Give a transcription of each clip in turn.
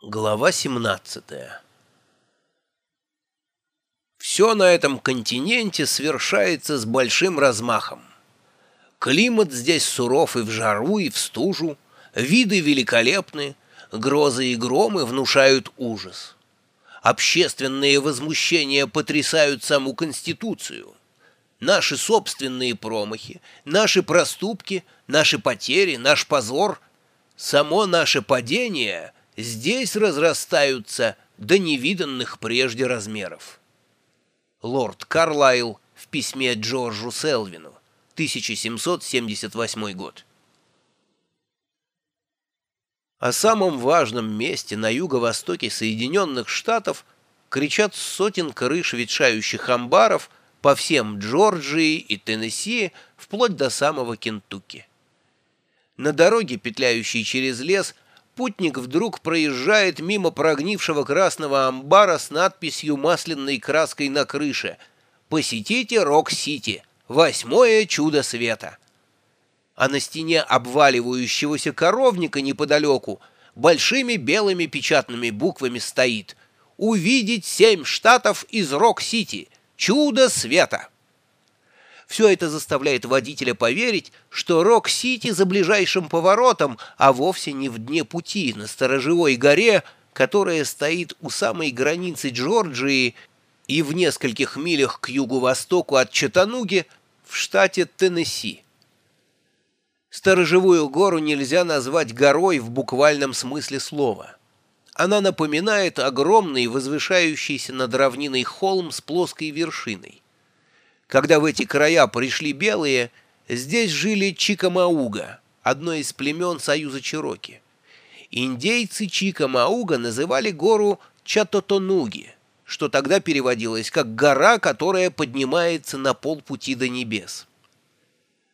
Глава 17 Все на этом континенте свершается с большим размахом. Климат здесь суров и в жару, и в стужу, виды великолепны, грозы и громы внушают ужас. Общественные возмущения потрясают саму Конституцию. Наши собственные промахи, наши проступки, наши потери, наш позор, само наше падение — здесь разрастаются до невиданных прежде размеров. Лорд Карлайл в письме Джорджу Селвину, 1778 год. О самом важном месте на юго-востоке Соединенных Штатов кричат сотен крыш ветшающих амбаров по всем Джорджии и Теннесси вплоть до самого Кентукки. На дороге, петляющей через лес, путник вдруг проезжает мимо прогнившего красного амбара с надписью масляной краской на крыше «Посетите Рок-Сити. Восьмое чудо света». А на стене обваливающегося коровника неподалеку большими белыми печатными буквами стоит «Увидеть семь штатов из Рок-Сити. Чудо света». Все это заставляет водителя поверить, что Рок-Сити за ближайшим поворотом, а вовсе не в дне пути на Сторожевой горе, которая стоит у самой границы Джорджии и в нескольких милях к югу-востоку от Чатануги в штате Теннесси. Сторожевую гору нельзя назвать горой в буквальном смысле слова. Она напоминает огромный возвышающийся над равниной холм с плоской вершиной. Когда в эти края пришли белые, здесь жили Чикамауга, одно из племен Союза Чироки. Индейцы Чикамауга называли гору Чатотонуги, что тогда переводилось как «гора, которая поднимается на полпути до небес».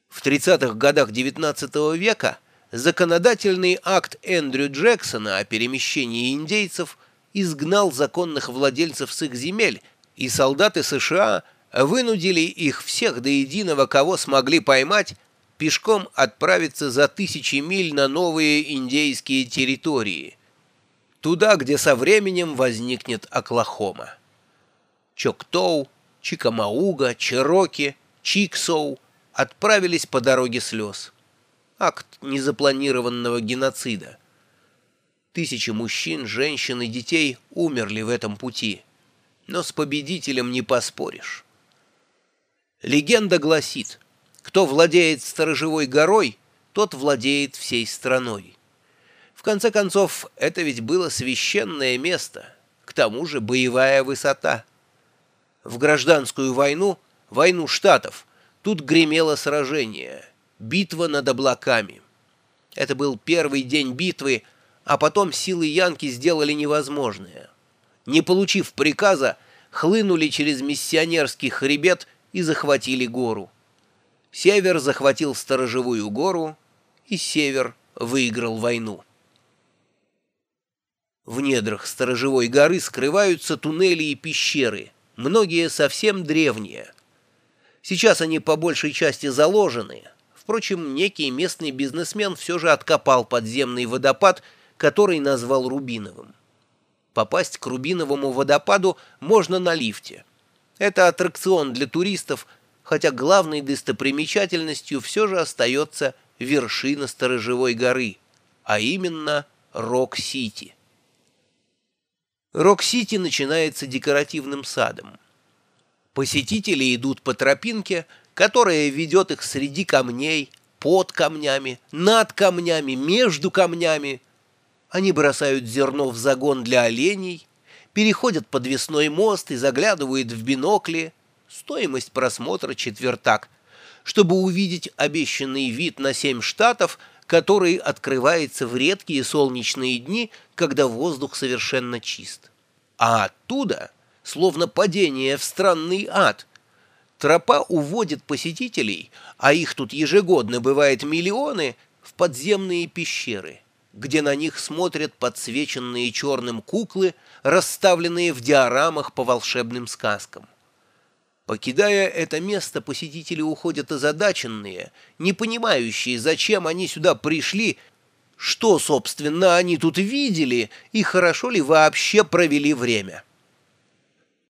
В 30-х годах XIX века законодательный акт Эндрю Джексона о перемещении индейцев изгнал законных владельцев с их земель, и солдаты США – вынудили их всех до единого, кого смогли поймать, пешком отправиться за тысячи миль на новые индейские территории, туда, где со временем возникнет Оклахома. Чоктоу, Чикамауга, Чероки, Чиксоу отправились по дороге слез. Акт незапланированного геноцида. Тысячи мужчин, женщин и детей умерли в этом пути. Но с победителем не поспоришь. Легенда гласит, кто владеет сторожевой горой, тот владеет всей страной. В конце концов, это ведь было священное место, к тому же боевая высота. В гражданскую войну, войну штатов, тут гремело сражение, битва над облаками. Это был первый день битвы, а потом силы Янки сделали невозможное. Не получив приказа, хлынули через миссионерский хребет и захватили гору. Север захватил сторожевую гору, и Север выиграл войну. В недрах сторожевой горы скрываются туннели и пещеры, многие совсем древние. Сейчас они по большей части заложены. Впрочем, некий местный бизнесмен все же откопал подземный водопад, который назвал Рубиновым. Попасть к Рубиновому водопаду можно на лифте. Это аттракцион для туристов, хотя главной достопримечательностью все же остается вершина Сторожевой горы, а именно Рок-Сити. Рок-Сити начинается декоративным садом. Посетители идут по тропинке, которая ведет их среди камней, под камнями, над камнями, между камнями. Они бросают зерно в загон для оленей, переходят подвесной мост и заглядывают в бинокли. Стоимость просмотра четвертак, чтобы увидеть обещанный вид на семь штатов, который открывается в редкие солнечные дни, когда воздух совершенно чист. А оттуда, словно падение в странный ад, тропа уводит посетителей, а их тут ежегодно бывает миллионы, в подземные пещеры где на них смотрят подсвеченные черным куклы, расставленные в диорамах по волшебным сказкам. Покидая это место, посетители уходят озадаченные, не понимающие, зачем они сюда пришли, что, собственно, они тут видели и хорошо ли вообще провели время.